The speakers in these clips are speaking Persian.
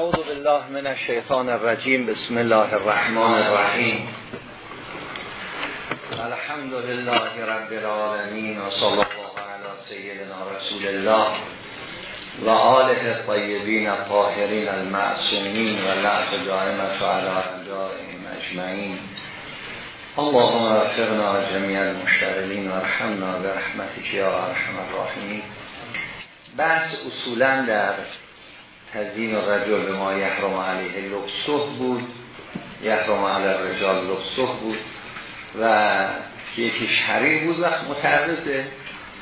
اعوذ بالله من الشیطان الرجیم. بسم الله الرحمن الرحیم. الحمد لله رب العالمین و صلی الله علی سیدنا رسول الله و آله الطیبین الطاهرین المعصومین و لعب دائمت و رجائهم اجمعین. اللهم وفقنا جميع المشتغلین و رحمنا برحمتك یا ارحم الراحمین. بحث اصولا در تزیین رجل ما یحرم علیه لبسه بود. یحرم علی رجال لبسه بود و یکیش حریر بود وقت متعرض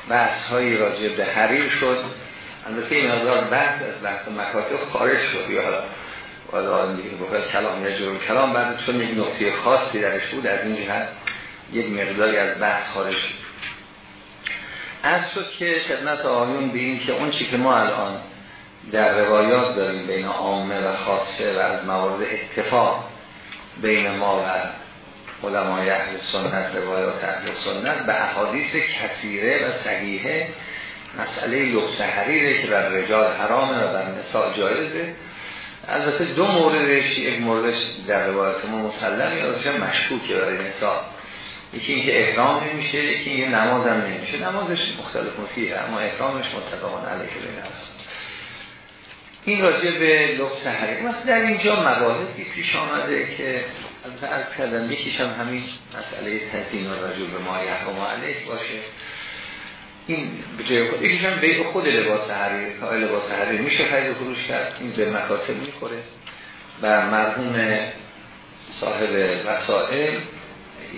بحث هایی راجع به حریر شد. البته این مقدار بحث از بحث مکاتب خارج شد. یا حالا بخواهد کلام جرم کلام بعد چون یک نقطه خاصی درش بود از این جهت یک مقداری از بحث خارج شد. از شد که خدمت آیون به این که اون چی که ما الان در روایات داریم بین عامه و خاصه و از موارد اتفاق بین ما و علمای اهل سنت روایات اهل سنت به احادیث کثیره و صحیحه مسئله لبس حریره که بر رجال حرامه و بر نساء جایزه. البته دو موردش یک موردش در روایات ما مسلمه ازش مشکوکه برای نساء. یکی اینکه احرام نمیشه یکی اینکه نماز هم نمیشه. نمازش مختلف فیه اما احرامش متفقان علیه بین است. این راجع به لبس حریم وقتی در اینجا مباحثی پیش آمده که از کردم یکیش هم همین مسئله تزین و رجوع به ما یحرم علیه باشه. این به جای خود یکیش هم بیع خود لباس حریر. که لباس حریر میشه خرید فروش کرد. این به مکاتب می‌خوره. و مرحوم صاحب وسائل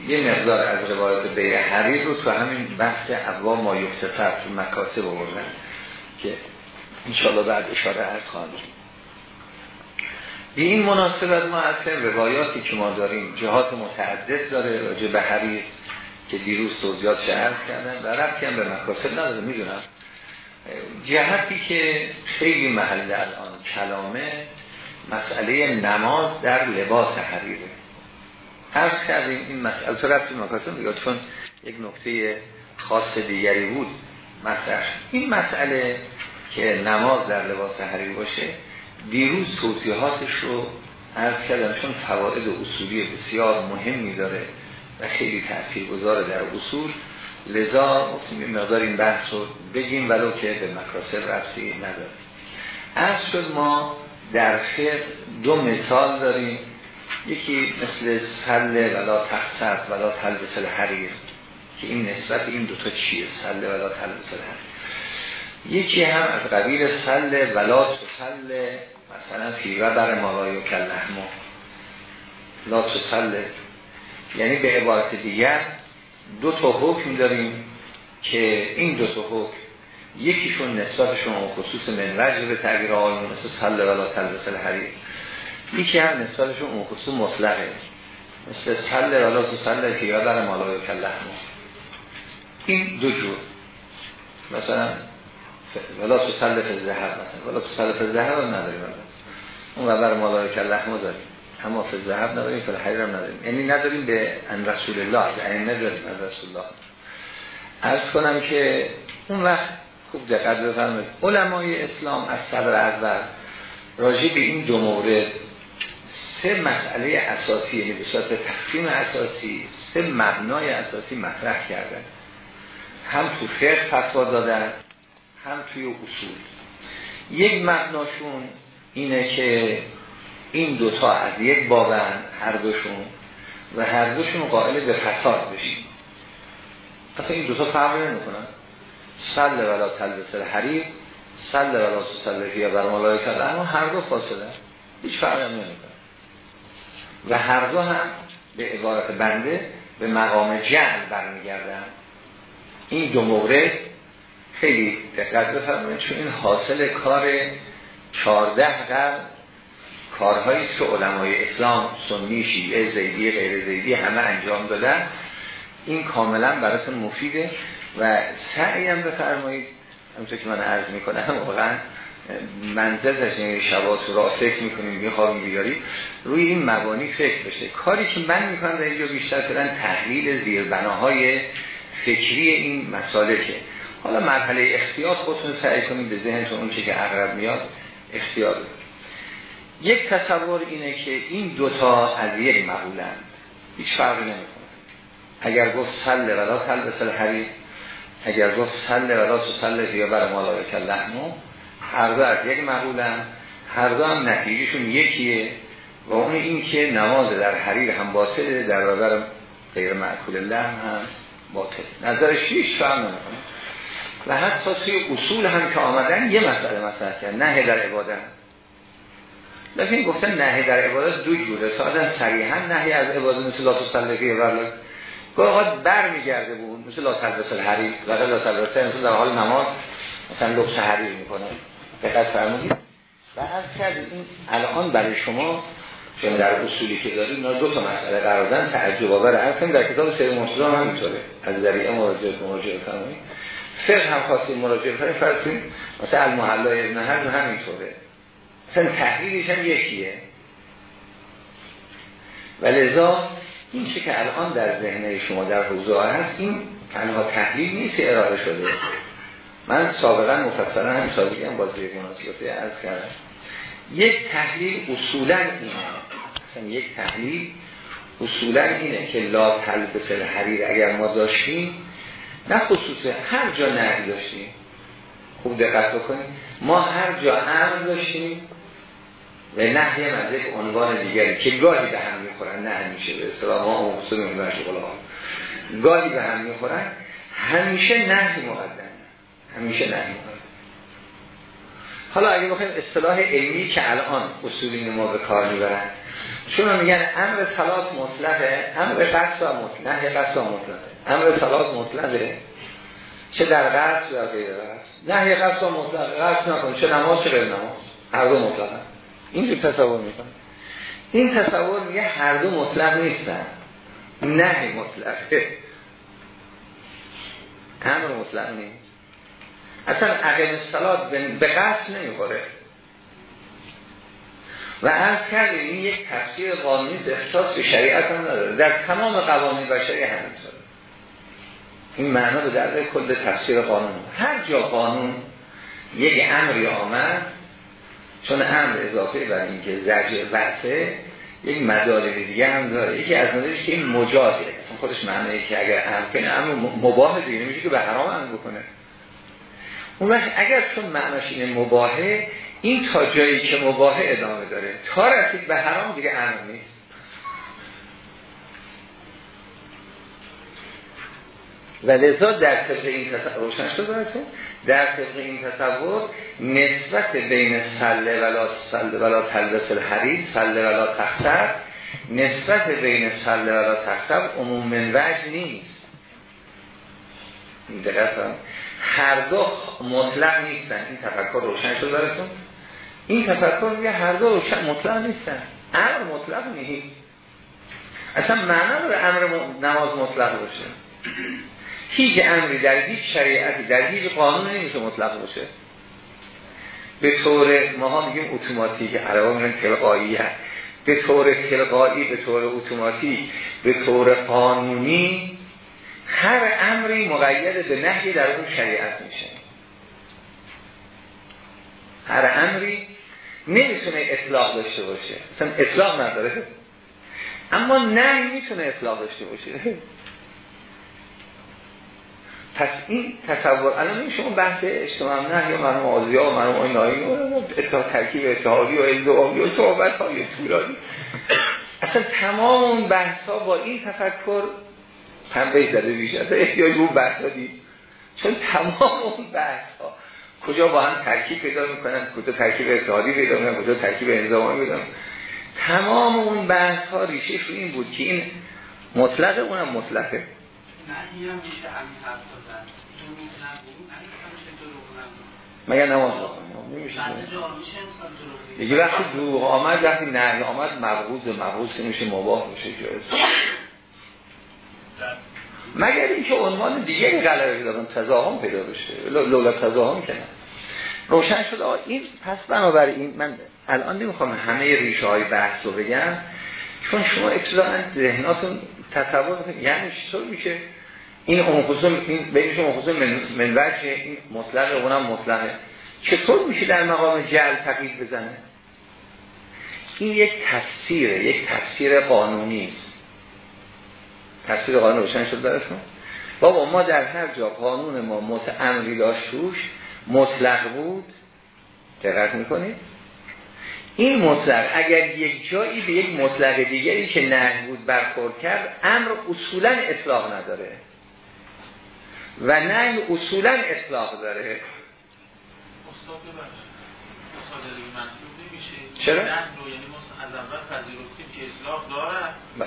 یه مقدار از روایت بیع حریر رو تو همین بحث ابوا ما یختصر تو مکاتب آوردن که انشاءالله بعد اشاره از خواهد به این مناسبت ما اصلا روایاتی که ما داریم جهات متعدد داره راجع به حریر که دیروز توضیحات شهر کردن و ربطی هم به مکاسب نداره می‌دونم. جهتی که خیلی محل الان کلامه مسئله نماز در لباس حریره از کردیم این مسئله تو رفتی مکاسب دیگه چون یک نکته خاص دیگری بود. مسئله این مسئله که نماز در لباس حریر باشه دیروز توضیحاتش رو از کردم چون فواید اصولی بسیار مهمی داره و خیلی تأثیر گذاره در اصول. لذا مقدار این بحث رو بگیم ولو که به مکاسب رفتی نداره. از شد ما در خیر دو مثال داریم. یکی مثل سله ولا تخصف ولا تلبس حریر که این نسبت این دوتا چیه؟ سله ولا تلبس حریر یکی هم از قبیل سل ولا سل مثلا فی و بر مالای و کلحمو لا سل. یعنی به عبارت دیگر دو تا حکم داریم که این دو تا حکم یکیشون نسبتشون خصوص منوج به تغییر آیون مثل سل ولا تلبس الحریر یکی هم نسبتشون اون خصوص مطلقه. مثل سل ولا سل فی و بر مالای و کلحمو این دو جور. مثلا ولا تو سلف زهر مثلا. ولا تو سلف زهر هم نداریم اون بر مالای کلحمو داریم. اما فی زهر نداریم فی الحریر هم نداریم. یعنی نداریم به ان رسول الله یعنی نداریم از رسول الله. عرض کنم که اون وقت خوب دقت بفرمایید. علمای اسلام از صدر اول راجع به این دو مورد سه مسئله اساسی یعنی به صورت تقسیم اساسی سه مبنای اساسی مطرح کردن. هم تو فقه فتوا دادن هم توی اصول. یک مبناشون اینه که این دوتا از یک بابن هر دوشون و هر دوشون قائل به فساد بشین اصلا این دوتا فرق نمی کنن سل ولا تلبس الحریر سل ولا سل فیه بر ملای کرده اما هر دو فاصله. هیچ فرق هم نمی و هر دو هم به عبارت بنده به مقام جعل برمیگردن. این دو مورد خیلی دقت بفرمایید. چون این حاصل کار 14 قرن کارهایی که علمای اسلام سنی شیعه زیدی غیر زیدی همه انجام دادن. این کاملا براتون مفیده و سعی هم بفرمایید. همونطور که من عرض می‌کنم واقعا منزل از این شبات را فکر می‌کنیم می‌خواهیم بیاری روی این مبانی فکر بشه. کاری که من می‌کنم در اینجا بیشتر کردن تحلیل زیربناهای فکری این مسالکه. حالا مرحله اختیار خودتون سعی کنید به ذهنتون اون چی که اقرب میاد اختیار یک تصور اینه که این دوتا از یک مقولند. هیچ فرقی نمی‌کنه. اگر گفت سل ولا تلبس الحریر اگر گفت سل ولا سل یا بر مالایک لحمو هر دو از یک مقولند. هر دو هم نتیجهشون یکیه و اون این که نماز در حریر هم باطله در برابر غیر معکول لحم هم باطل. نظر شیش فهم نمی‌کنه. و حتی توی اصول هم که آمدن یه مسئله مثلا کرد نه در عبادت. لیکن گفتن نهی در عبادت دو جوره ساعتا صریحا نهی از عبادت مثل لا تسلقی ورلا اوقات بر میگرده بود مثل لا تلبس الحریر و لا تلبس مثل در حال نماز مثلا لبس حریر می‌کنه. دقت فرمودید. و از این الان برای شما چون در اصولی که دارید اینا دو تا مسئله قرار دادن تعجب آور. در کتاب سری مرتضی هم همینطوره از ذریعه مراجعه مراجعه فرمایید فقه هم خواستیم مراجعه کنیم فرض مثلا المحلا ابن حزم همینطوره. مثلا تحلیلش هم یکیه. و لذا این چه که الان در ذهنه شما در حوزه هست این تنها تحلیل نیست ارائه شده. من سابقا مفصلا هم سابقی هم بازی مناسبتی عرض کردم. یک تحلیل اصولا اینه. مثلا یک تحلیل اصولا اینه که لا تلبس الحریر اگر ما داشتیم نه خصوصه هر جا نه داشتیم. خوب دقت بکنیم ما هر جا امر داشتیم و نهی از یک عنوان دیگری که گاهی به هم می‌خورن نه همیشه به اصطلاح ما مقصود گاهی به هم می‌خورن همیشه نهی مقدم. همیشه نهی مقدم. حالا اگه بخوایم اصطلاح علمی که الان اصولین ما به کار می‌برن چون میگن امر صلات مطلقه امر قصد مطلقه نهی قصد مطلقه. امر صلات مطلقه چه در قصد یا غیر قصد نهی قصد مطلقه قصد نکن. چه نماز چه غیر نماز. هر دو مطلقه اینجور تصور می‌کنه این تصور میگه هر دو مطلق نیستن. نه مطلقه. امر مطلق نیست. اصلا عقل سلات به قصد نمی‌خوره. و از کردیم این یک تفسیر قانونی اختصاص به شریعت هم نداره. در تمام قوانین بشری همینطوره این معنا به درد کل تفسیر قانون. هر جا قانون یک امری آمد چون امر اضافه بر اینکه زجر وقته یک مدارک دیگه هم داره. یکی از نظرش که این مجازه. اصلا خودش معنیه که اگر امر کنه امر مباه دیگه میشه که به حرام امر بکنه. اون وقت اگر چون معناش این مباهه این تا جایی که مباهه ادامه داره. تا رسید به حرام دیگه امر نیست. و لذا در طبق این تصور شد در طبق این تصور نسبت بین سله ولا سله ولا تلبس الحرید سله ولا تخصر نسبت بین سله ولا تخصر عموم وجه نیست. دقیقا هر دو مطلق نیستن. این تفکر روشن شد براتون؟ این تفکر میگه هر دو روشن مطلق نیستن. امر مطلق نیست. اصلا معنا داره امر نماز مطلق باشه. هیچ امری در هیچ شریعتی در هیچ قانون نمیشه مطلق باشه. به طور ما میگیم اتوماتیک عربا میگن تلقایی به طور تلقایی به طور اتوماتیک به طور قانونی هر امری مقید به نهی در اون شریعت میشه. هر امری نمی‌تونه اطلاق داشته باشه. مثلا اطلاق نداره. اما نه می‌تونه اطلاق داشته باشه. پس این تصور الان این شما بحث اجتماع نه یا مرحوم آزیا و مرحوم آی نایی اتحاد ترکیب اتحادی و الزوامی و صحبت های طولانی. اصلا تمام بحث ها با این تفکر پنبه زده بیشه اصلا احتیاج اون بحث ها دید چون تمام اون بحث ها کجا با هم ترکیب پیدا می‌کنن کجا ترکیب اتحادی پیدا می‌کنن کجا ترکیب انضمامی پیدا تمام اون بحث ها ریشه این بود که این مطلقه اونم مطلقه. مگر نماز بخونیم دیگه وقتی دروغ آمد وقتی نهی آمد مبغوض مبغوض که میشه مباه میشه جایز. مگر اینکه عنوان دیگه غلبه پیدا کنه تضاهم پیدا بشه. لولا تضاهم کنه روشن شد. این پس بنابراین من الان نمی‌خوام همه ریشه های بحث رو بگم چون شما ابتداء ذهناتون تصور یعنی چطور میشه؟ این اون این بینش اون من, وجه این مطلقه اونم مطلقه. چطور میشه در مقام جل تقیید بزنه؟ این یک تفسیره یک تفسیر قانونی است. تفسیر قانون روشن شد براتون بابا ما در هر جا قانون ما متعملی داشت توش مطلق بود. دقت می‌کنید؟ این مطلق اگر یک جایی به یک مطلق دیگری که نه بود برخورد کرد امر اصولا اطلاق نداره. و نه اصولا اطلاق داره. چرا؟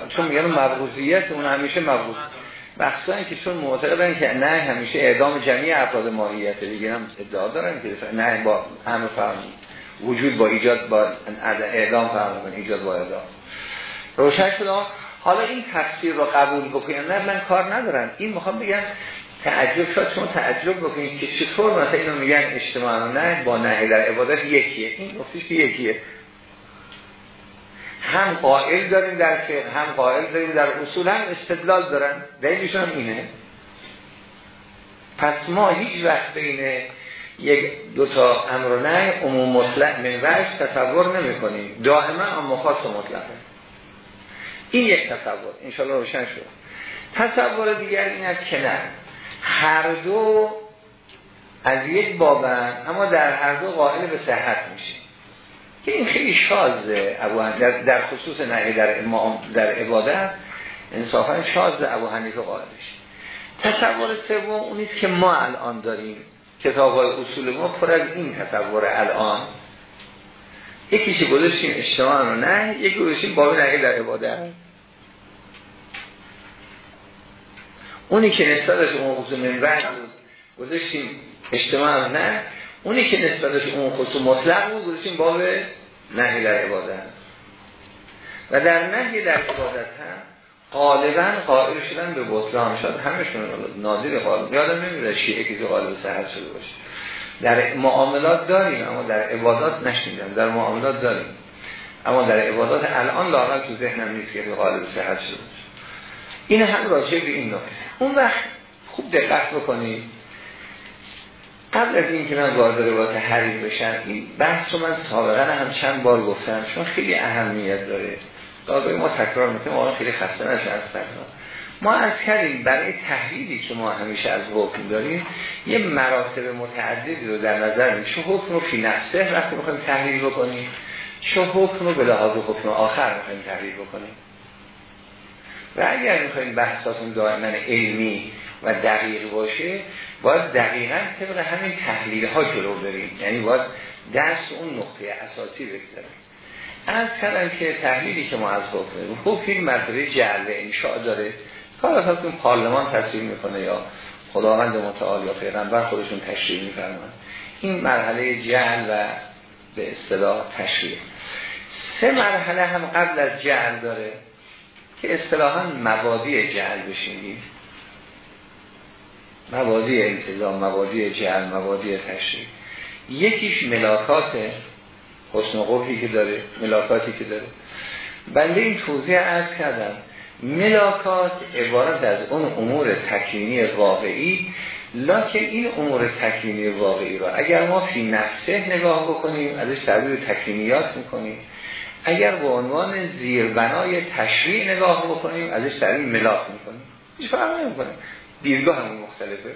چون میگن مبغوزیت اون همیشه مبغوز بخصا که چون معتقدن که نه همیشه اعدام جمعی افراد ماهیت دیگه هم ادعا دارن که نه با همه فرمون وجود با ایجاد با اعدام فرمون ایجاد با اعدام. روشن شده حالا این تفسیر رو قبول بکنیم نه من کار ندارم. این می‌خوام بگم تعجب شد شما تعجب بکنید که چطور مثلا اینو میگن اجتماع. نه با نه در عبادت یکیه. این گفتیش که یکیه. هم قائل داریم در فقه هم قائل داریم در اصول هم استدلال دارن. دلیلشون اینه. پس ما هیچ وقت بین یک دوتا امر و نه عموم مطلق من تصور نمی کنیم دائما اما خاص مطلقه این یک تصور. انشالله روشن شد. تصور دیگر این است که نه. هر دو از یک بابن اما در هر دو قائل به صحت میشه که این خیلی شازه ابو در, خصوص نهی در, در عبادت انصافا شاز ابو حنیفه قائل تصور سوم اونیست که ما الان داریم. کتاب های اصول ما پر از این تصور الان. یکیشی گذاشتیم اجتماع رو نه یکی گذاشتیم باب نهی در عبادت. اونی که نسبتش اون خصوص بود گذاشتیم اجتماع نه. اونی که نسبتش اون خصوص مطلق بود گذاشتیم باب نهی در عبادت. و در نهی در عبادت هم غالبا قائل شدن به بطلان. شد همشون ناظر غالب یادم نمیده شیعه که غالب سهر شده باشه. در معاملات داریم اما در عبادات نشنیدم. در معاملات داریم. اما در عبادات الان لاغل تو ذهنم نیست که غالب سهر شده باشه. این هم راجع به این نکته. اون وقت خوب دقت بکنید. قبل از اینکه من وارد روایت حریف بشم این بحث رو من سابقا هم چند بار گفتم چون خیلی اهمیت داره. داغای ما تکرار می‌کنیم آن خیلی خسته نشه از تکرار ما از کردیم برای تحلیلی که ما همیشه از حکم داریم یه مراتب متعددی رو در نظر میشه حکم رو فی نفسه وقتی می‌خوایم تحلیل بکنیم چه حکم رو به لحاظ حکم آخر می‌خوایم تحلیل بکنیم. و اگر می‌خوایم بحثاتون دائما علمی و دقیق باشه باید دقیقا طبق همین تحلیل ها جلو بریم. یعنی باید دست اون نقطه اساسی بگذاریم. از کردم که تحلیلی که ما از حکم حکم این مرتبه جعل انشاء داره. کار از اون پارلمان تصویر می‌کنه یا خداوند متعال یا پیغمبر خودشون تشریح میفرمان این مرحله جعل و به اصطلاح تشریح. سه مرحله هم قبل از جعل داره که اصطلاحا مبادی جعل بشینید مبادی انتظام مبادی جعل مبادی تشریح. یکیش ملاکات حسن قبحی که داره ملاکاتی که داره. بنده این توضیح عرض کردم. ملاکات عبارت از اون امور تکوینی واقعی لکن این امور تکوینی واقعی را اگر ما فی نفسه نگاه بکنیم ازش تعبیر تکوینیات می‌کنیم. اگر به عنوان زیربنای تشریع نگاه بکنیم ازش تعبیر ملاک می‌کنیم. هیچ فرق نمی‌کنه. دیدگاه همون مختلفه.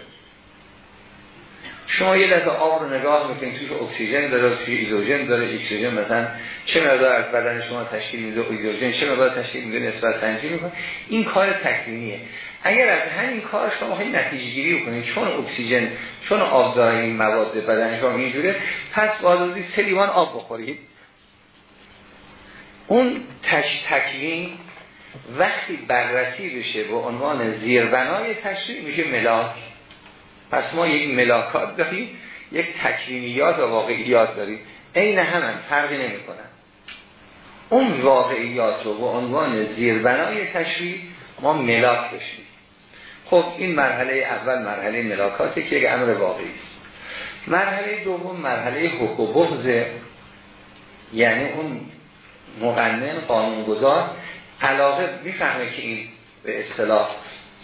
شما یه دفعه آب رو نگاه می‌کنید توش اکسیژن داره توش هیدروژن داره اکسیژن مثلا چه مقدار از بدن شما تشکیل میده ایزوژن چه مقدار تشکیل میده نسبت تنظیم می‌کنه. این کار تکوینیه. اگر از همین کار شما خیلی نتیجه گیری بکنید چون اکسیژن چون آب داره این مواد بدن شما اینجوره پس باید سه لیوان آب بخورید. اون تش تکوین وقتی بررسی بشه به عنوان زیربنای تشریع میشه ملاک. پس ما یک ملاکات داریم یک تکوینیات و واقعیات داریم. عین همان فرقی نمی کنن. اون واقعیات رو به عنوان زیربنای تشریع ما ملاک بشیم. خب این مرحله اول مرحله ملاکاته که یک امر واقعی است. مرحله دوم مرحله حق و یعنی اون مقنن قانونگذار علاقه می‌فهمه که این به اصطلاح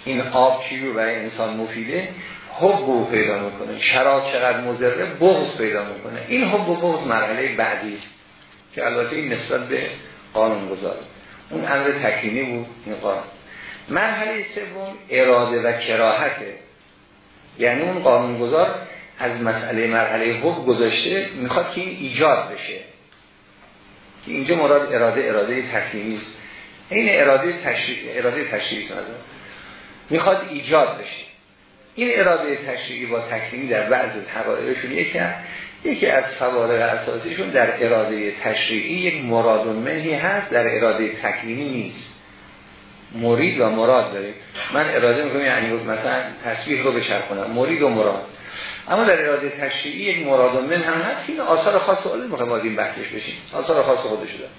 این آب چیو برای انسان مفیده. حب پیدا می‌کنه شراب چقدر مزره بغض پیدا می‌کنه. این حب و بغض مرحله بعدی که البته این نسبت به قانون گذاره اون امر تکینی بود این قانون. مرحله سوم اراده و کراهته یعنی اون قانونگذار از مسئله مرحله حب گذاشته می‌خواد که این ایجاد بشه. که اینجا مراد اراده اراده تکلیمی است. این اراده تشریع اراده تشریعی می‌خواد ایجاد بشه. این اراده تشریعی با تکلیمی در بعض حقایقشون یکی یکی از فوارق اساسیشون در اراده تشریعی یک مراد و منهی هست در اراده تکلیمی نیست. مرید و مراد داره من اراده می‌کنم یعنی مثلا تصویر رو بچرخونم. مرید و مراد. اما در اراده تشریعی یک مراد و من هم هست این آثار خاص خودش می‌خوایم این بحثش بشیم. آثار خاص خودش داره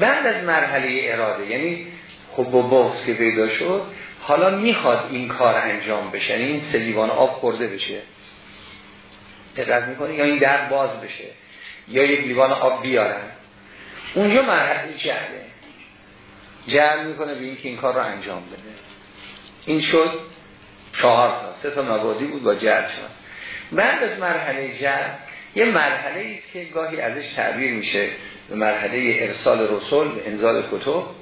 بعد از مرحله اراده یعنی خب و که پیدا شد حالا می‌خواد این کار انجام بشه یعنی این سلیوان آب خورده بشه. دقت می‌کنه یا این در باز بشه. یا یک لیوان آب بیارن. اونجا مرحله جهله. جهل می‌کنه به اینکه این کار رو انجام بده. این شد چهار تا. سه تا مبادی بود با جهل شد. بعد از مرحله جهل یه مرحله است که گاهی ازش تعبیر میشه. به مرحله ارسال رسول انزال کتب.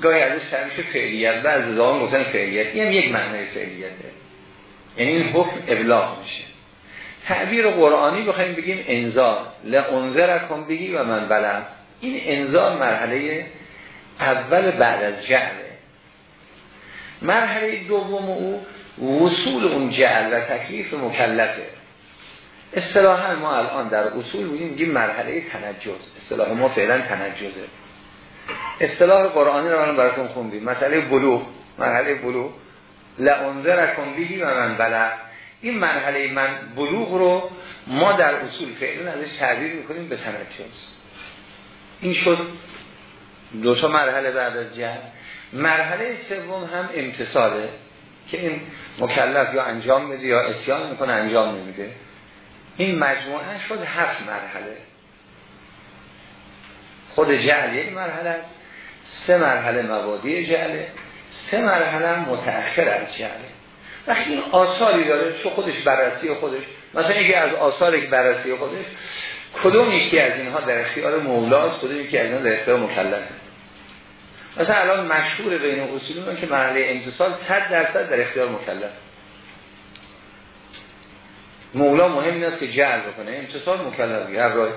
گاهی ازش میشه فعلیت و از زمان گفتن فعلیت. این هم یک معنی فعلیته. یعنی این حکم ابلاغ میشه. تعبیر قرآنی بخوایم بگیم انزال لانذرکم بگی و من بلم این انزال مرحله اول بعد از جعله مرحله دوم او وصول اون جعل و تکلیف مکلفه. اصطلاحا ما الان در اصول میگیم مرحله تنجز. اصطلاح ما فعلا تنجزه. اصطلاح قرآنی رو من براتون خوندیم. مسئله بلوغ. مرحله بلوغ. لعنذرکم بیهی و من بلغ این مرحله من بلوغ رو ما در اصول فعلا ازش تعبیر می‌کنیم به تنجز این شد دو تا مرحله بعد از جهل. مرحله سوم هم امتصاله که این مکلف یا انجام میده یا اسیان می‌کنه انجام نمیده. این مجموعه شد هفت مرحله. خود جهل یک مرحله است. سه مرحله مبادی جهله سه مرحله متأخر از جهله وقتی این آثاری داره چون خودش بررسی خودش مثلا یکی از آثار که بررسی خودش کدوم یکی از اینها در اختیار مولاست کدوم یکی از اینها در اختیار مکلفه مثلا الان مشهور بین اصولی که مرحله امتصال 100 درصد در اختیار مکلف مولا مهم این است که جعل بکنه. امتصال مکلف هر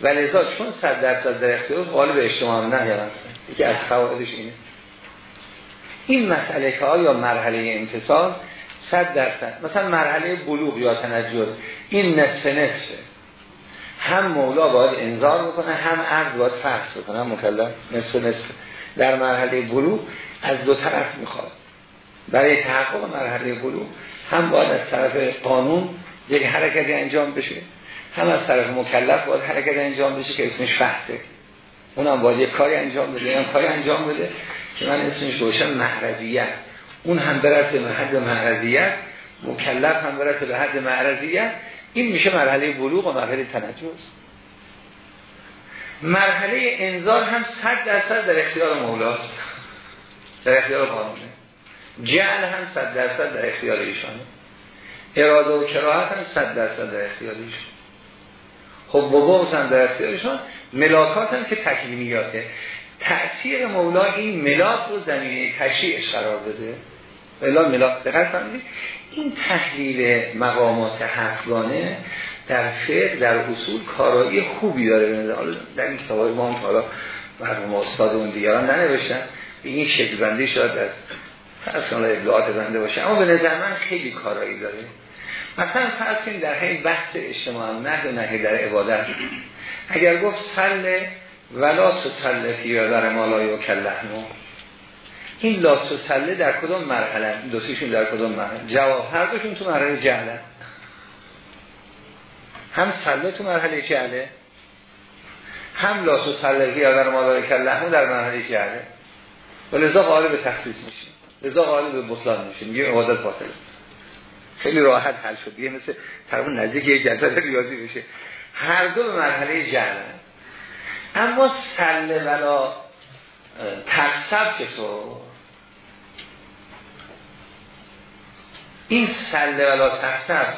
ولی چون 100 درصد در اختیار غالب اجتماع نه هست یکی از قواعدش اینه. این مسئله که آیا مرحله امتصال 100 درصد مثلا مرحله بلوغ یا تنجز این نصف نصفه هم مولا باید انذار بکنه هم عرض باید فحص بکنه. هم مکلف نصف نصفه در مرحله بلوغ از دو طرف می‌خواد. برای تحقق مرحله بلوغ هم باید از طرف قانون یک حرکتی انجام بشه. هم از طرف مکلف باید حرکت انجام بشه که اسمش فحصه. اونم باید یک کاری انجام بده هم کاری انجام بده که من اسمش روشن محرزیت اون هم برسه به حد محرزیت مکلف هم برسه به حد محرزیت این میشه مرحله بلوغ و مرحله تنجز. مرحله انذار هم صد درصد در اختیار مولاست. در اختیار قانونه. جعل هم صد درصد در اختیار ایشانه. اراده و کراهت هم صد درصد در اختیار ایشان خب بابا هم در اختیارشان ملاکات هم که تکلیمیاته. تأثیر مولا این ملاک رو زمینه تشریعش قرار بده. الا ملاک دقیق این تحلیل مقامات هفتگانه در فقه در اصول کارایی خوبی داره حالا در این کتابای ما هم حالا مرحوم استاد اون دیگران ننوشتن. این شکل بندی شاید از کنید ابلاغات بنده باشه. اما به نظر من خیلی کارایی داره. مثلا فرض کنید در همین بحث اجتماع نه و نه در عبادت. اگر گفت سل ولا تو سل فی در مالای و کلحنو این لا تو سله در کدام مرحله؟ دوستیشون در کدام مرحله؟ جواب هر دوشون تو مرحله جهله هم سله تو مرحله جهله هم لاس و سلهی در مالای کلهمون در مرحله جهله و لذا قائل به تخصیص میشه لذا قائل به بطلان میشه میگه عبادت باطل خیلی راحت حل شد. یه مثل طرف نزدیک یه جدول ریاضی بشه. هر دو به مرحله جهله اما سله ولا تقصب تو این سله ولا تقصب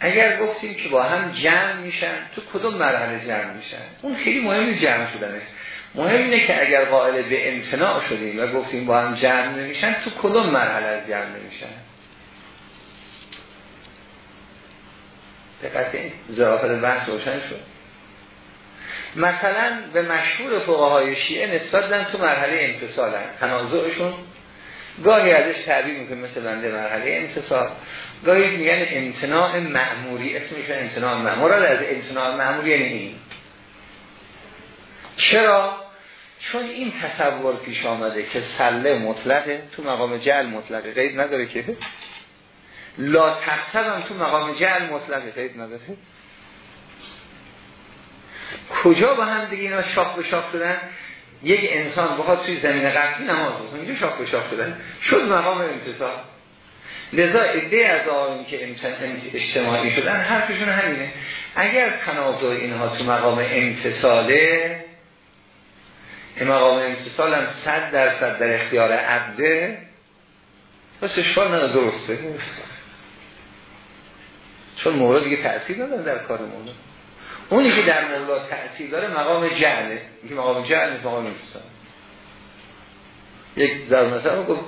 اگر گفتیم که با هم جمع میشن تو کدوم مرحله جمع میشن؟ اون خیلی مهم جمع شدنه مهم اینه که اگر قائل به امتناع شدیم و گفتیم با هم جمع نمیشن تو کدوم مرحله از جمع نمیشن؟ دقت این زرافت بحث روشن شد. مثلا به مشهور فقهای شیعه نسبت دادن تو مرحله امتصال تنازعشون گاهی ازش تعبیر می‌کنه مثل بنده مرحله امتصال. گاهی میگن امتناع معمولی اسمش امتناع معمولی از امتناع معمولی یعنی این. چرا؟ چون این تصور پیش آمده که سله مطلقه تو مقام جعل مطلقه غیر نداره که. لا تقصد تو مقام جعل مطلقه غیر نداره. کجا با هم دیگه اینا شاخ به شاخ شدن؟ یک انسان بخواد توی زمین قطعی نماز بخونه اینجا شاخ به شاخ شدن. شد مقام امتصال لذا ایده از آقایون که اجتماعی شدن حرفشون همینه. اگر تنازع اینها تو مقام امتصاله مقام امتصال هم صد درصد در اختیار عبده پس اشکال نداره درسته. چون مورد دیگه تأثیر نداره در کار مولا. اونی که در مولا تأثیر داره مقام جعله که مقام جعل نیست مقام امتصال یک در مثلا گفت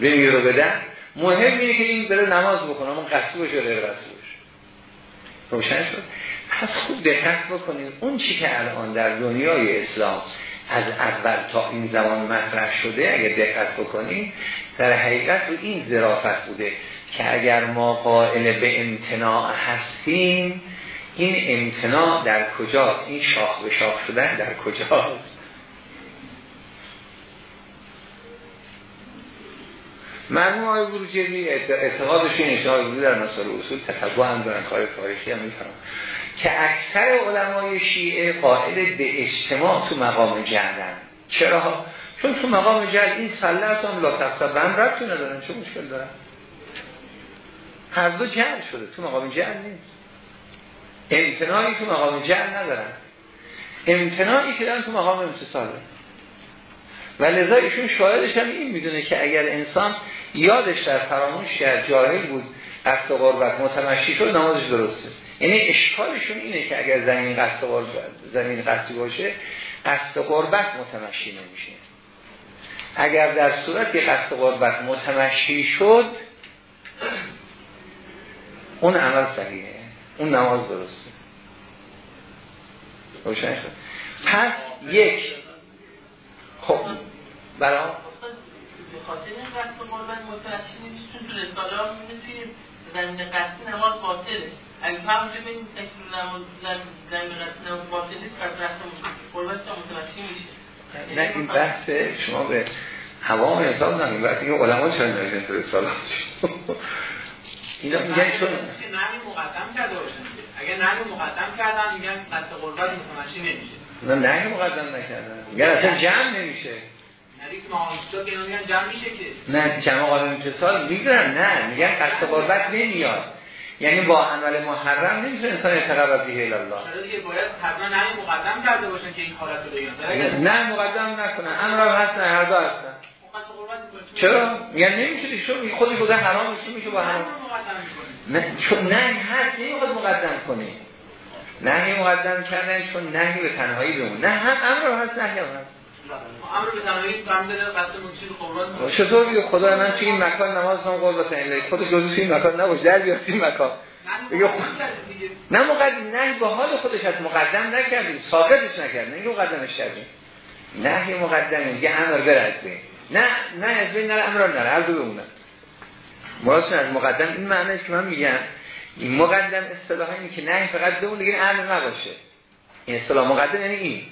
رو بدن. مهم اینه که این بره نماز بکنه اون قصد باشه غیر قصد باشه. روشن شد. پس خوب دقت بکنید اون چی که الان در دنیای اسلام از اول تا این زمان مطرح شده اگر دقت بکنید در حقیقت رو این ظرافت بوده. که اگر ما قائل به امتناع هستیم این امتناع در کجاست؟ این شاخ به شاخ شدن در کجاست؟ مرموم آقای بروجردی اعتقادش این در مسائل اصول تطبع هم دارن کار تاریخی هم میفرم که اکثر علمای شیعه قائل به اجتماع تو مقام جهدن چرا؟ چون تو مقام جهد این سله هم لا تقصد هم ربطی ندارن. چه مشکل دارن؟ هر دو جهد شده. تو مقام جهد نیست. امتناعی تو مقام جهد ندارن. امتناعی که دارن تو مقام امتصاله و لذا ایشون شاهدش هم این می‌دونه که اگر انسان یادش در فراموش کرد جاهل بود قصد قربت متمشی شد نمازش درسته. یعنی اشکالشون اینه که اگر زمین قصد قربت زمین قصدی باشه قصد قربت متمشی نمیشه. اگر در صورت که قصد قربت متمشی شد اون عمل صحیحه. اون نماز درسته. روشن شد. پس یک خب برای خاطر این قصد قربت متمشی نمیشه چون تو رساله ها زمین قصدی نماز باطله. اگه نماز زمین قصدی نماز باطل نیست پس رفت قربت متمشی میشه نه این بحث شما به هوا حساب نمید وقتی که علما چرا نوشتن تو رساله اینا میگن چون نهی مقدم کرده باشن اگه نهی مقدم کردن میگن قصد قربت متمشی نمیشه. نه نهی مقدم نکردن. میگن اصلا جمع نمیشه. نه جمع قابل امتصال میگن نه میگن قصد قربت نمیاد. یعنی با عمل محرم نمیشه انسان یتقرب به الله. باید حتما نه مقدم کرده باشن که این حالت رو بگیرن نه مقدم نکنن امر هستن هر دو هستن. چرا؟ میگن نمیشه چون خودش بوده حرام میشه با حرام نه چون نه هست نمی‌خواد مقدم کنی نهی مقدم کردن چون نهی به تنهایی بمون نه هم امر هست نهی هم هست. امر به تنهایی بنده قصد چطور بگه خدا من توی این مکان نماز کنم قربت این خود جزو این مکان نباش در بیار این مکان. بگه نه مقدم نه به حال خودش از مقدم نکردیم ساقطش نکردیم نه مقدمش کردیم نه مقدمه یه امر بر از بین. نه نه از بین نره امر نره هر دو بمونن. مراد از مقدم این معنی که من میگم این مقدم اصطلاح این که نه فقط بمون دیگه امر نباشه. این اصطلاح مقدم یعنی این.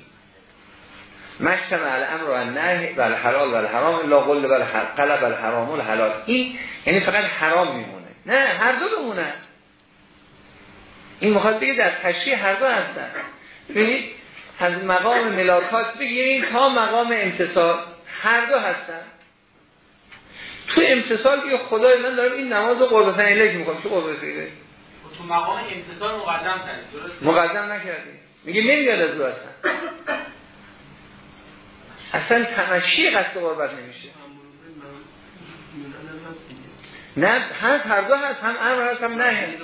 مشتم الامر و نه و الحلال و الحرام الا قل و قلب الحرام و الحلال. این یعنی فقط حرام میمونه. نه هر دو بمونه. این مخاطب بگه در تشریح هر دو هستن. ببینید از مقام ملاکات بگیرین تا مقام امتصال هر دو هستن. تو امتصال بگه خدای من دارم این نماز رو قربتن الهی می‌کنم چه قربت بگیره تو مقام امتصال مقدم کردی. مقدم نکردی. میگه نمیاد از دو هستن اصلا تمشی قصد قربت نمیشه. نه هست هر دو هست هم امر هست هم نه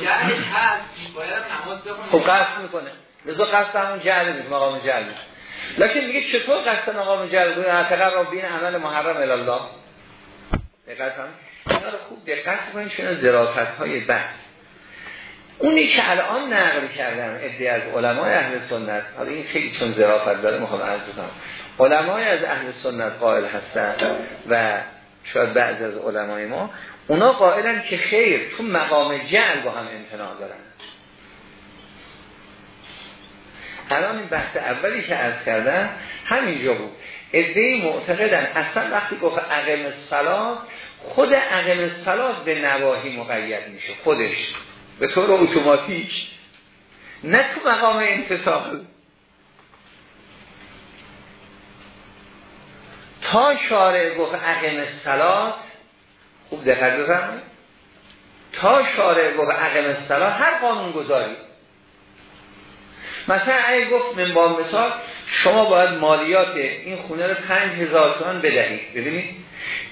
جهلش هست. باید نماز خب قصد می‌کنه. لذا قصد همون نیست مقام جهل نیست. لکن میگه چطور قصد مقام جهل کنه اعتقاد را بین عمل محرم الله دقت هم اینا رو خوب دقت کنید چون ظرافت های بحث اونی که الان نقل کردن ادعای از علمای اهل سنت حالا این خیلی چون ظرافت داره می‌خوام عرض کنم علمای از اهل سنت قائل هستن و شاید بعض از علمای ما اونا قائلن که خیر تو مقام جعل با هم امتناع دارن. الان بحث اولی که عرض کردن همینجا بود. ادهی معتقدن. اصلا وقتی گفت عقل صلاح خود عقل صلاح به نواهی مقید میشه خودش. به طور اتوماتیک. نه تو مقام انتصال تا شارع گفت عقل صلاح خوب دقت بفرمایید. تا شارع گفت عقل صلاح هر قانون گذاری مثلا اگه گفت من با مثال شما باید مالیات این خونه رو پنج هزار تومن بدهید ببینید؟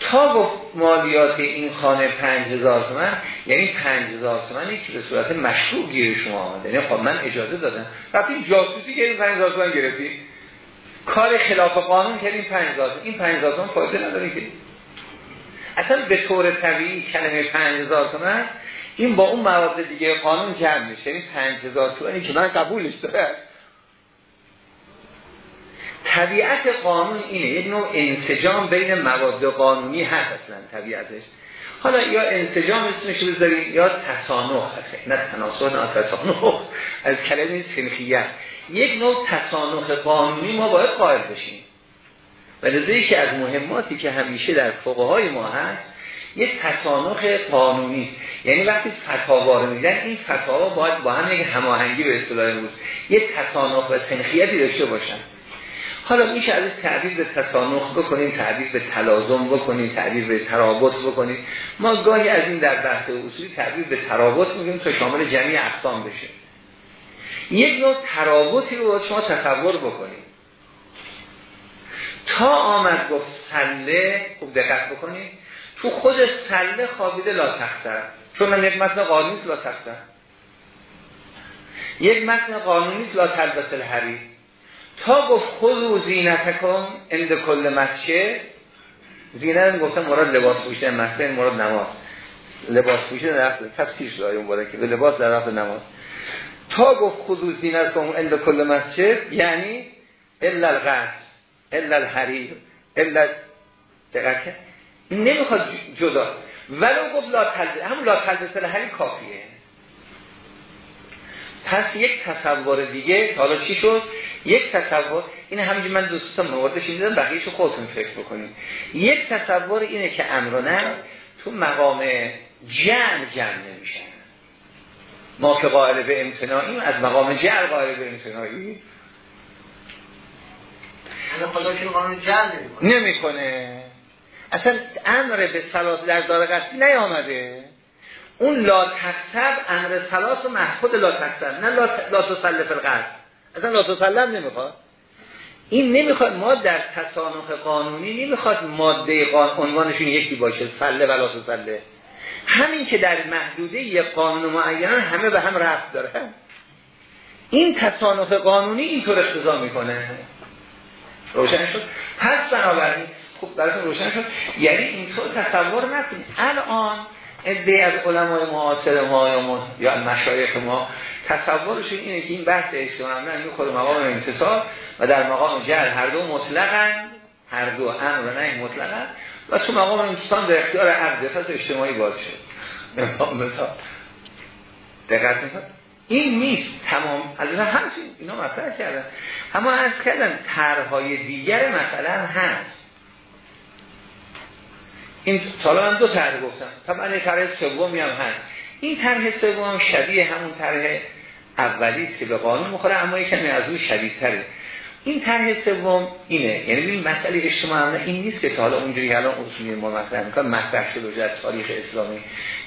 تا گفت مالیات این خانه پنج هزار تومن یعنی پنج هزار تومنی که به صورت مشروع گیر شما آمده. یعنی خب من اجازه دادم. وقتی جاسوسی پنج هزار تومن گرفتی کار خلاف قانون پنج هزار این پنج هزار تومن فایده نداره که. اصلا به طور طبیعی کلمه پنج هزار تومن این با اون مواد دیگه قانون جمع میشه. یعنی 5000 تومانی که من قبولش داره طبیعت قانون اینه. یک نوع انسجام بین مواد قانونی هست اصلا طبیعتش. حالا یا انسجام اسمش بذاریم یا تصانح هست. نه تناسخ نه تصانح از کلمه سنخیت. یک نوع تصانح قانونی ما باید قائل بشیم. و که از مهماتی که همیشه در فقه های ما هست یک تصانخ قانونی است. یعنی وقتی فتاوا رو میدن این فتاوا باید با هم یک هماهنگی به اصطلاح امروز یک تصانخ و تنخیتی داشته باشن. حالا میشه از تعبیر به تصانخ بکنیم تعبیر به تلازم بکنیم تعبیر به ترابط بکنیم. ما گاهی از این در بحث اصولی تعبیر به ترابط میگیم تا شامل جمعی اقسام بشه. یک نوع ترابطی رو شما تصور بکنیم. تا آمد گفت سله خوب دقت بکنید. تو خود سله خوابیده لا تخسر چون من یک متن قانونی لا تخسر یک متن قانونی لا تلبس الحری تا گفت خود زینتکم اند کل مسجد. زینت گفتم مراد لباس پوشیدن مسجد مراد نماز. لباس پوشیدن در تفسیر شده اون بوده که به لباس در رفت نماز. تا گفت خود زینتکم اند کل مسجد یعنی الا الغس الا الحریر الا دقیقه نمی‌خواد جدا. ولو گفت لا تلبس هم لا تلبس کافیه. پس یک تصور دیگه حالا چی شد؟ یک تصور این همینجور من دوستان مواردش میدم بقیهشو خودتون فکر بکنید. یک تصور اینه که امرانه تو مقام جمع جمع نمیشن ما که قائل به امتناعیم از مقام جمع قائل به امتناعی نمی‌کنه. اصلا امر به صلات در دار قصدی نیامده. اون لا تقصب امر صلات و محفوظ لا تقصب نه لا تسلف القصد اصلا لا تسلم نمی‌خواد. این نمی‌خواد ما در تصانخ قانونی نمی‌خواد ماده قانون عنوانشون یکی باشه سله و لا تسله همین که در محدوده یک قانون معین همه به هم رفت داره. این تصانخ قانونی اینطور اقتضا می‌کنه. روشن شد؟ پس بنابراین خوب براتون روشن شد. یعنی اینطور تصور نکنید. الان ادعای از علمای معاصر ما یا, ما یا مشایخ ما تصورشون اینه که این بحث اجتماع نه می‌خوره مقام امتصال و در مقام جهل. هر دو مطلقن هر دو امر نه مطلقن و تو مقام انسان در اختیار عرض پس اجتماعی باز شد دقت این نیست. تمام. از همچین اینا مطرح کردن. اما از کردن طرحهای دیگر مثلا هست. این سالا من دو طرح گفتم. طبعا یه طرح سومی هم هست. این طرح سوم شبیه همون طرح اولی که به قانون می‌خوره اما کمی از اون شدیدتره. این طرح سوم اینه. یعنی این مسئله اجتماع این نیست که تا حالا اونجوری الان اصولی ما مطرح می‌کنم مطرح شده در تاریخ اسلامی.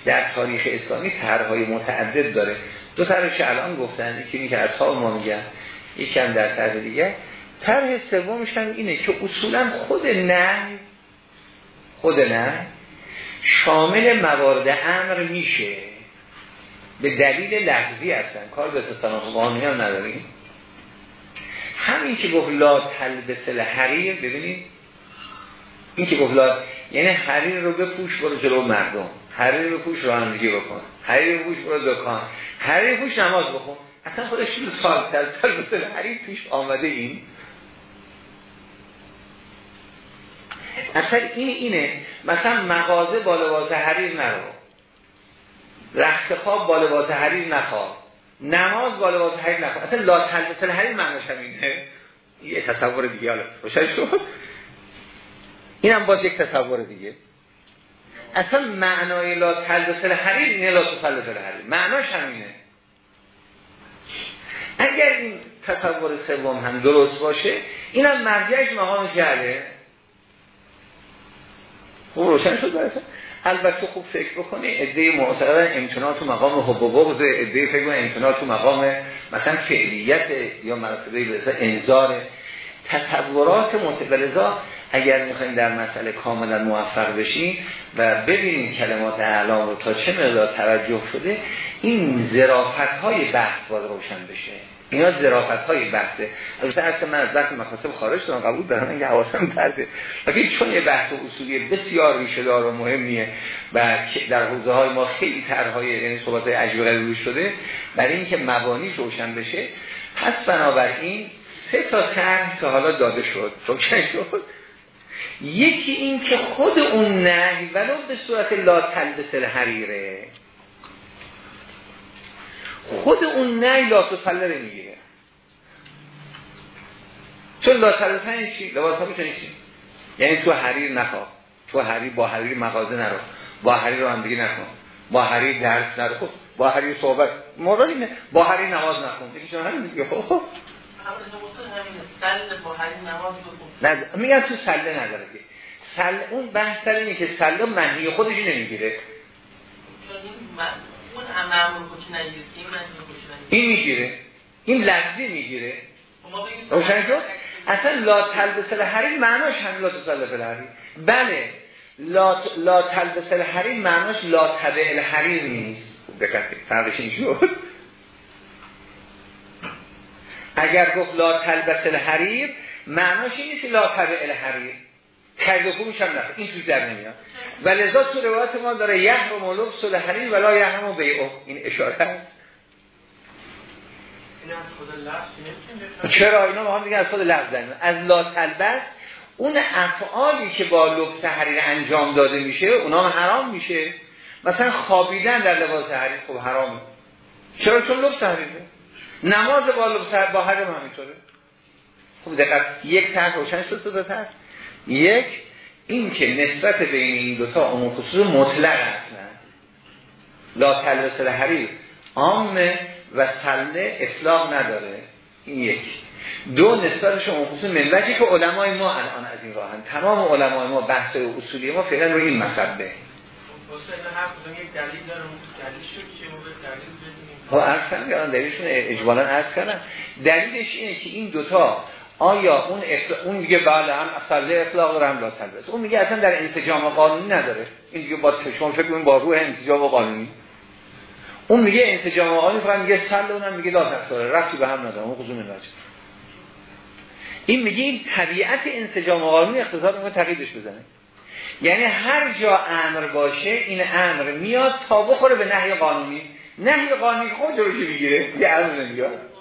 در تاریخ اسلامی طرحهای متعدد داره. دو طرحش الان گفتن یکی که اصحاب ما میگن یکی هم در طرح دیگه. طرح سومش هم اینه که اصولا خود نه خود نه شامل موارد امر میشه. به دلیل لحظی هستن. کار به تصناف قانونی هم نداریم. همین که گفت لا تلبس حریر ببینید. این که گفت لا یعنی حریر رو بپوش برو جلو مردم. حریر رو پوش رانندگی بکن. حریر رو پوش برو دکان. حریر پوش نماز بخون. اصلا خودش رو سال تلبس حریر توش آمده این. اصلا این اینه مثلا مغازه با لباس حریر نرو. رخت خواب با لباس حریر نخواب نماز با لباس حریر نخواب اصلا لا تلبس حریر معناش همینه یه تصور دیگه حالا روشن شد اینم باز یک تصور دیگه. اصلا معنای لا تلبس حریر اینه لا تلبس حریر. معناش همینه اگر این تصور سوم هم درست باشه اینم مرجعش مقام جهله خوب روشن شد البته خوب فکر بکنی ادعای معتقدن امتناع تو مقام حب و بغض ادعای فکر امتناع تو مقام مثلا فعلیت یا مرتبه به انذار. تصورات متولزا اگر می‌خوایم در مسئله کاملا موفق بشیم و ببینیم کلمات اعلام رو تا چه مقدار توجه شده این زرافت های بحث باید روشن بشه. اینا ظرافت های بحثه. البته اصلا من از بحث مخاصم خارج دارم قبول دارم اینکه حواسم درده ولی چون یه بحث اصولی بسیار ریشه دار و مهمیه و در حوزه های ما خیلی طرحهای یعنی صحبت های عجیب روی شده برای اینکه مبانی روشن بشه پس بنابراین سه تا طرح که حالا داده شد روشن شد. یکی این که خود اون نهی ولو به صورت لا تلبس حریره خود اون نه لا تسلره می‌گیره. چون لا تسلره چی؟ لباس چی؟ یعنی تو حریر نخواه تو حریر با حریر مغازه نرو. با حریر رو هم نکن. با حریر درس نرو. خب با حریر صحبت. مورد اینه با حریر نماز نکن دیگه چون همین میگه خب نه میگن تو سله نداره که. سل اون بحث اینه که سله منهی خودش نمی‌گیره. این می‌گیره. این لفظی می‌گیره. روشن شد؟ اصلا لا تلبس الحریر معناش هم لا تلبس الحریر بله. لا, لا تلبس الحریر معناش لا تبع الحریر نیست. دقت فرقش این شد. اگر گفت لا تلبس الحریر معناش این نیست لا تبع الحریر خرید و فروش هم نفر این توی در نمیاد. و لذا تو روایت ما داره یه و مولوک صلح حریر ولا یحرم و بیعه. این اشاره هست چرا؟ اینا ما هم دیگه از خود لفظ از لا تلبس اون افعالی که با لبس حریر انجام داده میشه اونا هم حرام میشه. مثلا خوابیدن در لباس حریر خب حرامه. چرا؟ چون لبس حریره نماز با لبس با حریر همینطوره خب دقت یک طرح روشن شد دو طرح یک این که نسبت بین این دوتا عموم خصوص مطلق هستن. لا تلبس الحریر عامه و سله اطلاق نداره. این یک. دو نسبتش عموم خصوص منوجی که علمای ما الان از این راهن. تمام علمای ما بحث اصولی ما فعلا رو این مصبه خب ارز کردم دلیلشون اجبالا ارز کردم. دلیلش اینه که این دوتا آیا اون اون میگه بله هم اصله اطلاق داره هم لا تلبس اون میگه اصلا در انسجام قانونی نداره. این دیگه با شما فکر کنید با روح انسجام قانونی. اون میگه انسجام قانونی فقط میگه سل اونم میگه لا تلبس رفتی به هم نداره. اون خصوم ناجه این میگه این طبیعت انسجام قانونی اقتصاد میگه تقییدش بزنه. یعنی هر جا امر باشه این امر میاد تا بخوره به نهی قانونی. نهی قانونی خود رو می‌گیره؟ یه امر نمیاد.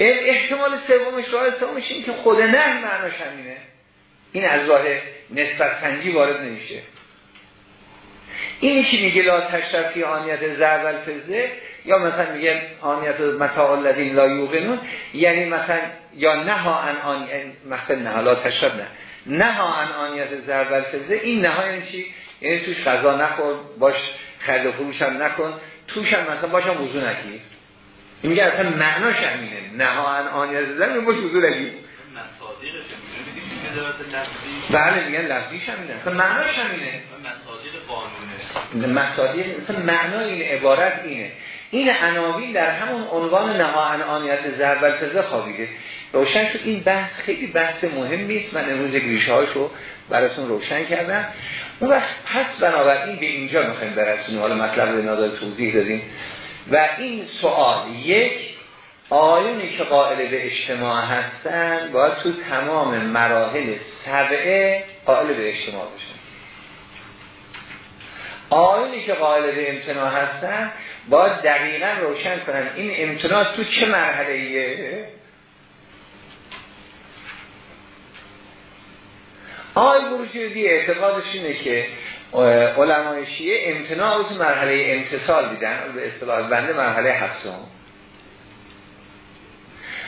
احتمال سومش راه سومش این که خود نه معناش همینه. این از راه نسبت سنجی وارد نمیشه. این که میگه؟ لا تشرفی آنیت زربل فزه یا مثلا میگه آنیت متاع الذین لا یوقنون؟ یعنی مثلا یا نها ان آن مثلا نه لا تشرف نه. نها ان آنیت زربل فزه این نها یعنی چی؟ یعنی توش غذا نخور باش خرید و فروش هم نکن. توش هم مثلا باشم وضو نگیر این میگه اصلا معناش همینه نهان آن یزدن این باش حضور علی بله میگن لفظیش همینه اصلا معناش همینه مصادیق قانونه. مصادیق اصلا معنای این عبارت اینه. این عناوین در همون عنوان نها انعانیت ضرب الفزه خوابیده. روشن شد. این بحث خیلی بحث مهم نیست من امروز ریشه هاشو براتون روشن کردم. اون وقت پس بنابراین به اینجا می‌خوایم برسونیم. حالا مطلب رو نادر توضیح دادیم. و این سوال یک آیونی که قائل به اجتماع هستن باید تو تمام مراحل سبعه قائل به اجتماع بشن. آیونی که قائل به امتناع هستن باید دقیقا روشن کنن این امتناع تو چه مرحله ایه؟ آقای بروجردی اعتقادش اینه که علمای شیعه امتناع رو تو مرحله امتصال دیدن به اصطلاح بنده مرحله هفتم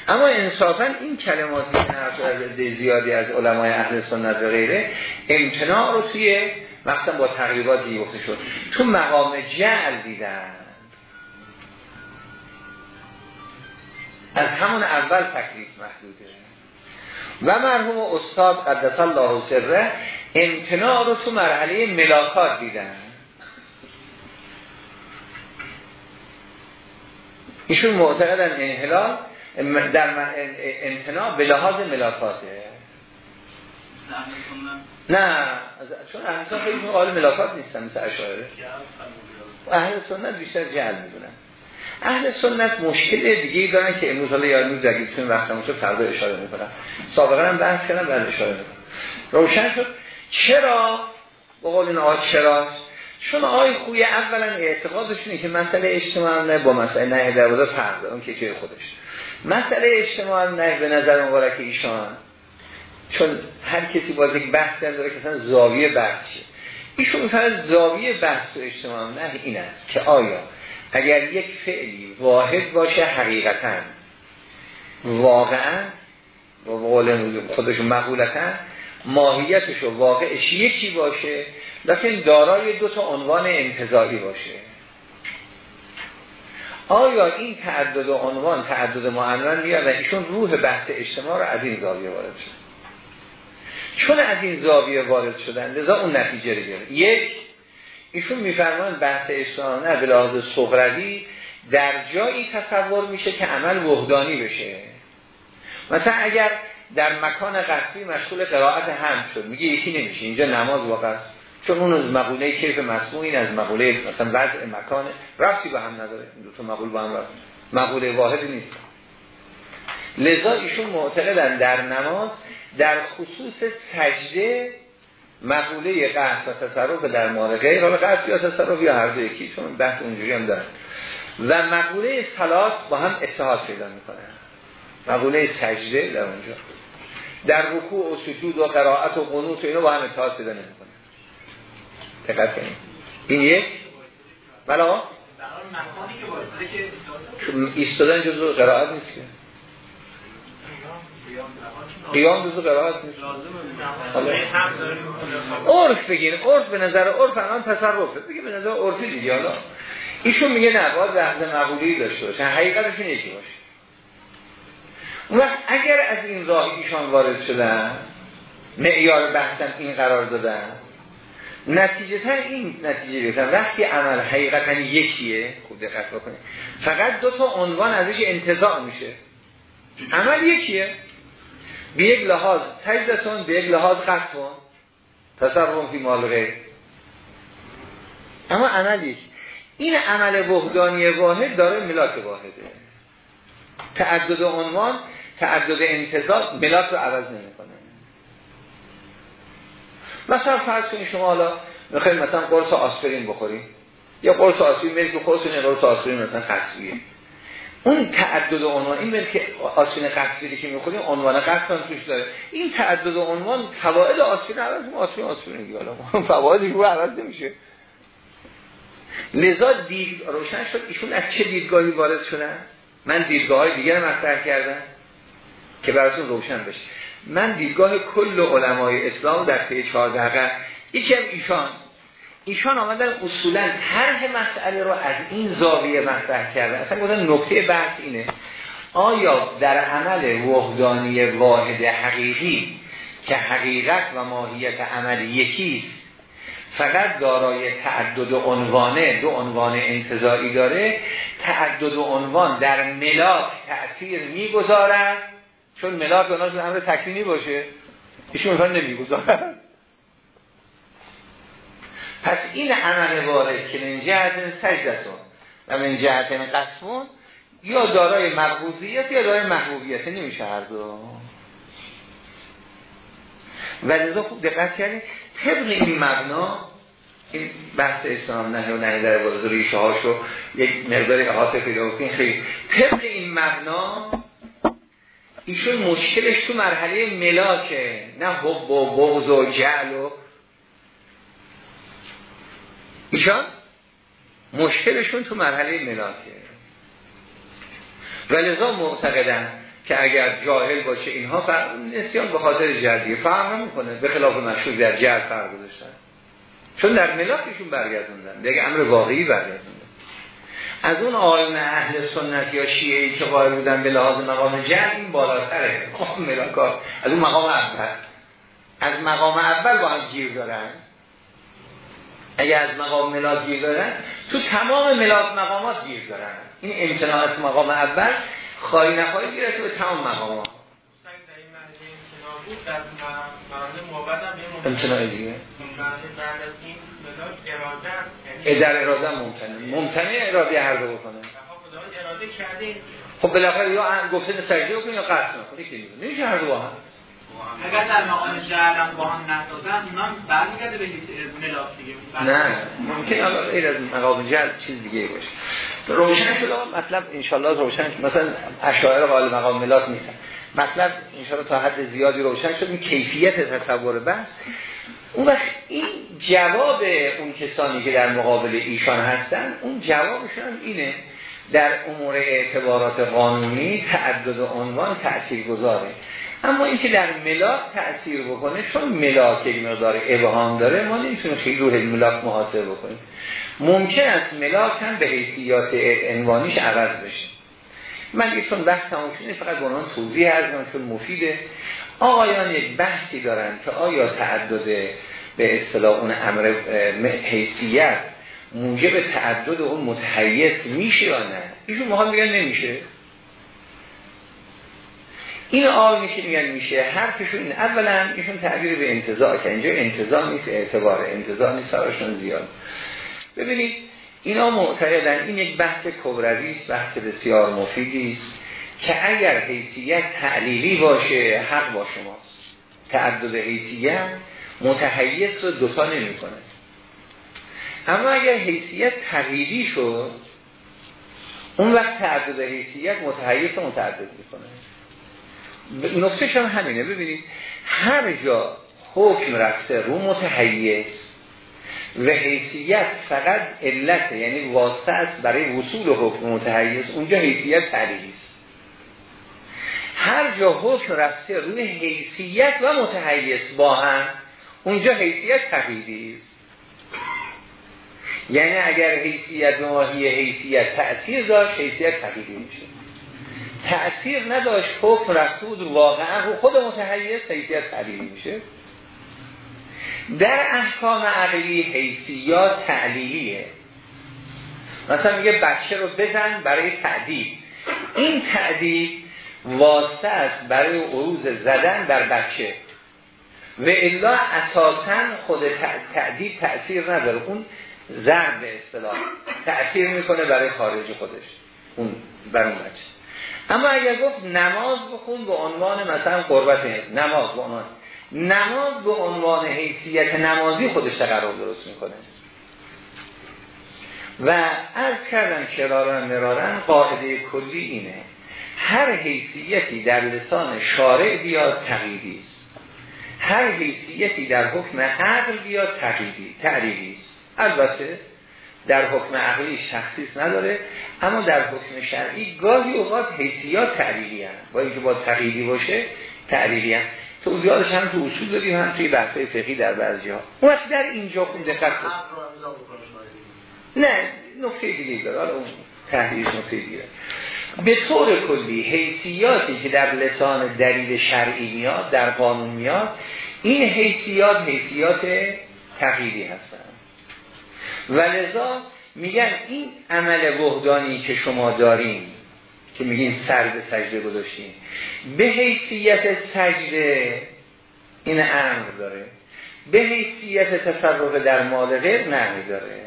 اما انصافا این کلماتی که از زیادی از علمای اهل سنت و غیره امتناع رو توی مثلا با تقریبات گفته شد. تو مقام جعل دیدن. از همون اول تکلیف محدوده. و مرحوم استاد قدس الله سره امتناع رو تو مرحله ملاکات دیدن. ایشون معتقدن انحلال در امتناع به لحاظ ملاکاته نه چون اهل سنت خیلی قائل ملاکات نیستن مثل اشاعره. اهل سنت بیشتر جهل می‌دونن اهل سنت مشکل دیگه ای دارن که امروز حالا یا امروز اگه چون وقت شد فردا اشاره می‌کنم سابقا هم بحث کردم بعد اشاره می‌کنم روشن شد چرا؟ به قول این آقا چرا چون آقای خوی اولا اعتقادشونه که مسئله اجتماع نه با مسئله نه در وضع فرق اون که که خودش. مسئله اجتماع نه به نظر مبارک ایشان چون هر کسی باز یک بحث داره که مثلا زاویه بحث ایشون می‌فهمه زاویه بحث و اجتماع نه این است که آیا اگر یک فعلی واحد باشه حقیقتا واقعا و قول خودشون مقولتا ماهیتش و واقعش یکی باشه لکن دارای دو تا عنوان انتظاری باشه. آیا این تعدد عنوان تعدد معنون میاد و ایشون روح بحث اجتماع رو از این زاویه وارد شد. چون از این زاویه وارد شدن لذا اون نتیجه رو گرفت. یک ایشون میفرمان بحث اجتماع نه به لحاظ در جایی تصور میشه که عمل وحدانی بشه. مثلا اگر در مکان قصدی مشغول قرائت هم شد. میگه یکی نمیشه. اینجا نماز واقع چون اون از مقوله کیف مسموع این از مقوله مثلا وضع مکان رفتی به هم نداره. این دو تا مقول با هم رفت مقوله واحدی نیست. لذا ایشون معتقدن در نماز در خصوص سجده مقوله قصد و تصرف در مال غیر حالا قصد یا تصرف یا هر دو یکی چون بحث اونجوری هم دارن و مقوله صلات با هم اتحاد پیدا می‌کنه. مقوله سجده در اونجا. در رکوع و سجود و قرائت و قنوت و اینو با هم اتحاد پیدا نمی‌کنه. دقت کنید. این یک. بلا ایستادن جزو قرائت نیست که. قیام جزو قرائت نیست. عرف بگیر عرف به نظر عرف الان تصرفه. بگیر به نظر عرفی دیگه حالا. ایشون میگه نه باید لحظه مقبولی داشته باشه. حقیقتشون یکی باشه. اون اگر از این راه ایشان وارد شدن معیار بحثم این قرار دادن نتیجه این نتیجه گرفتن. وقتی عمل حقیقتا یکیه خوب دقت بکنید فقط دو تا عنوان ازش انتظار میشه. عمل یکیه. به یک لحاظ تجدتون به یک لحاظ قصفون تصرف فی مال غیر. اما عمل این عمل وحدانی واحد داره ملاک واحده. تعدد عنوان تعدد انتظار ملاک رو عوض نمی‌کنه. مثلا فرض کنید شما حالا می‌خواید مثلا قرص آسپرین بخورید. یا قرص آسپرین میگه خودتون قرص آسپرین مثلا قصبیه اون تعدد عنوان این میگه که آسپرین قصبی که می‌خوریم عنوان هم توش داره. این تعدد عنوان فواید آسپرین عوض آسپرین آسپرین دیگه حالا. فوایدش رو عوض نمیشه. لذا دید روشن شد. ایشون از چه دیدگاهی وارد شدن؟ من دیدگاه های دیگر مطرح کردم. که براتون روشن بشه. من دیدگاه کل علمای اسلام در پی 14 قرن یکی هم ایشان. ایشان آمدن اصولا طرح مسئله رو از این زاویه مطرح کردن. اصلا گفتن نکته بحث اینه آیا در عمل وحدانی واحد حقیقی که حقیقت و ماهیت عمل یکیست فقط دارای تعدد عنوانه دو عنوان انتظایی داره تعدد عنوان در ملاک تأثیر می‌گذارد؟ چون ملاک اوناش امر تکوینی باشه ایشون مثلا نمی‌گذارد پس این عمل وارد که من جهت سجدتون و من جهت قسمون یا دارای مقبوضیت یا دارای محبوبیت نمیشه هر دو. و لذا خوب دقت کردیم طبق این مبنا این بحث اسلام نه و نه در بازار ریشه هاشو یک مقدار احاطه پیدا بکنیم خیلی. طبق این مبنا ایشون مشکلش تو مرحله ملاکه نه حب و بغض و جعل و ایشان مشکلشون تو مرحله ملاکه. و لذا معتقدن که اگر جاهل باشه اینها فرق نسیان به خاطر جردیه. فرق نمی‌کنه. به خلاف مشهور در جرد فرق گذاشتن. چون در ملاکشون برگردوندن. دیگه امر واقعی برگردوندن. از اون آیون اهل سنت یا شیعه ای که قائل بودن به لحاظ مقام جمع این بالاتره. مقام ملاکات از اون مقام اول. از مقام اول با هم گیر دارن. اگر از مقام ملاک گیر دارن تو تمام ملاک مقامات گیر دارن. این امتناع از مقام اول خواهی نخواهی گیره به تمام مقامات. امتناع دیگه در اراده ممتنه. ممتنه اراده هر دو بکنه. خب بالاخره یا گفته سجده بکنه یا قصد نکنه که نمیشه هر دو با هم. اگر در مقام جهل با هم نسازن اینا برمیگرده به ملاک دیگه. نه ممکن غیر از مقام جهل چیز دیگه باشه. روشن شده مطلب انشالله روشن مثلا اشاعره قائل مقام ملاک نیستن مطلب انشالله تا حد زیادی روشن شد. این کیفیت تصور بحث. اون وقت این جواب اون کسانی که در مقابل ایشان هستن اون جوابشون اینه. در امور اعتبارات قانونی تعدد عنوان تأثیر گذاره اما اینکه در ملاک تأثیر بکنه چون ملاک یک مقدار ابهام داره ما نمی‌تونیم خیلی روح ملاک محاسبه بکنیم. ممکن است ملاک هم به حیثیات عنوانیش عوض بشه. من یه چون تمام شده فقط به عنوان توضیح ارزم چون مفیده. آقایان یک بحثی دارن که آیا تعدد به اصطلاح اون امر حیثیت موجب تعدد اون متحیث میشه یا نه؟ ایشون مهم میگن نمیشه. این آقای میشه میگن میشه حرفشون اولا ایشون تعبیر به انتظار که اینجا انتظار نیست اعتبار انتظار نیست سرشون زیاد. ببینید اینا معتقدن این یک بحث کبروی بحث بسیار مفیدی است. که اگر حیثیت تعلیلی باشه حق با شماست. تعدد حیثیت متحیث رو دوتا نمی‌کنه. اما اگر حیثیت تغییری شد اون وقت تعدد حیثیت متحیث متعدد می‌کنه. نقطهش هم همینه. ببینید هر جا حکم رفته رو متحیث و حیثیت فقط علت یعنی واسطه است برای وصول حکم متحیز اونجا حیثیت تعلیلی هر جا حکم رفته روی حیثیت و متحیز با هم اونجا حیثیت تقییدی است. یعنی اگر حیثیت ماهی حیثیت تأثیر داشت حیثیت تقییدی میشه تأثیر نداشت حکم رفته بود واقعا رو خود متحیز حیثیت تعلیلی میشه. در احکام عقلی حیثیات تعلیلیه. مثلا میگه بچه رو بزن برای تعدیب این تعدیب واسطه است برای عروض زدن در بچه. و الا اساسا خود تعدیب تأثیر نداره. اون ضرب به اصطلاح تأثیر می‌کنه برای خارج خودش. اون بر اون بچه. اما اگر گفت نماز بخون به عنوان مثلا قربت نماز به عنوان. نماز به عنوان حیثیت نمازی خودش تقرار درست می‌کنه. و از کردن شرارن مرارن قاعده کلی اینه. هر حیثیتی در لسان شارع بیاد تقییدی است. هر حیثیتی در حکم عقل بیاد تقییدی تعریبی است. البته در حکم عقلی شخصیت نداره اما در حکم شرعی گاهی اوقات حیثیات تعریبی هم با اینکه با تقییدی باشه تعریبی هم توضیحاتش هم تو اصول داریم هم توی بحثای فقهی در بعضی ها. اون وقت در اینجا خون دقت نه نکته دیگه داره. حالا اون تحلیلش نکته دیگه به طور کلی حیثیاتی که در لسان دلیل شرعی میاد در قانون میاد این حیثیات حیثیات تقییدی هستن و لذا میگن این عمل وحدانی که شما دارین که میگین سر به سجده گذاشتین به حیثیت سجده این امر داره به حیثیت تصرف در مال غیر نهی داره.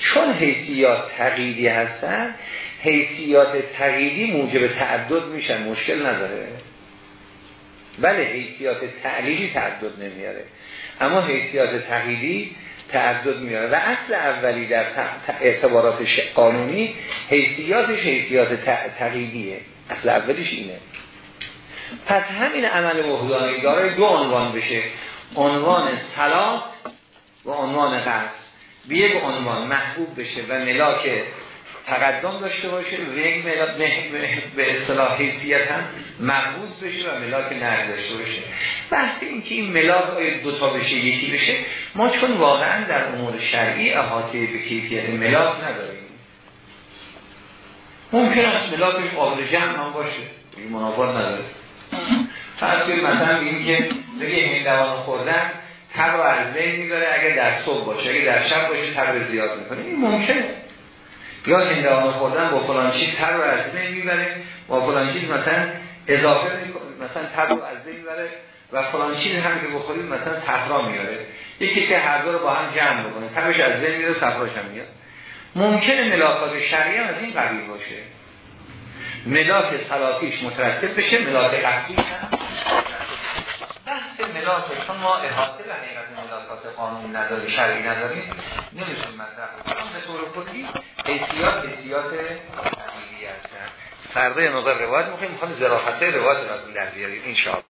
چون حیثیات تقییدی هستن حیثیات تقییدی موجب تعدد میشن مشکل نداره. بله حیثیات تعلیلی تعدد نمیاره. اما حیثیات تقییدی تعدد میاره. و اصل اولی در اعتبارات قانونی حیثیاتش حیثیات تقییدیه اصل اولیش اینه. پس همین عمل وحدانی داره دو عنوان بشه. عنوان صلات و عنوان قصد. به یک عنوان محبوب بشه و ملاک تقدم داشته باشه و یک به اصطلاح حیثیت هم مقبوض بشه و ملاک نر داشته باشه. بحث این که این ملاک آیا دوتا بشه یکی بشه ما چون واقعا در امور شرعی احاطه به کیفیت ملاک نداریم. ممکن است ملاکش قابل جمع هم باشه این منافات نداره. فرض کنید مثلا بگیم که بگه هندوان خوردن تر و عرضه می‌بره اگر در صبح باشه اگر در شب باشه تر زیاد می‌کنه. این ممکنه. یا هندوان خوردن با فلان چیز تر و عرضه می‌بره با فلان چیز مثلا اضافه می‌کنه مثلا تر و عرضه می‌بره و فلان چیز هم که بخورید مثلا صفرا میاره یکی که هر دو رو با هم جمع بکنه ترش از بین میره صفراش هم میاد. ممکنه ملاقات شرعی هم از این قبیل باشه. ملاک سلاتیش مترتب بشه ملاک قصدیش هم بحث ملاک چون ما احاطه به حقیقت ملاکات قانون نداری شرعی نداریم نمیشون مطرح کنم به طور کلی حیثیات حیثیات هستن. فردا مقدار روایت می‌خوایم می‌خوایم ظرافته روایت در بیاریم این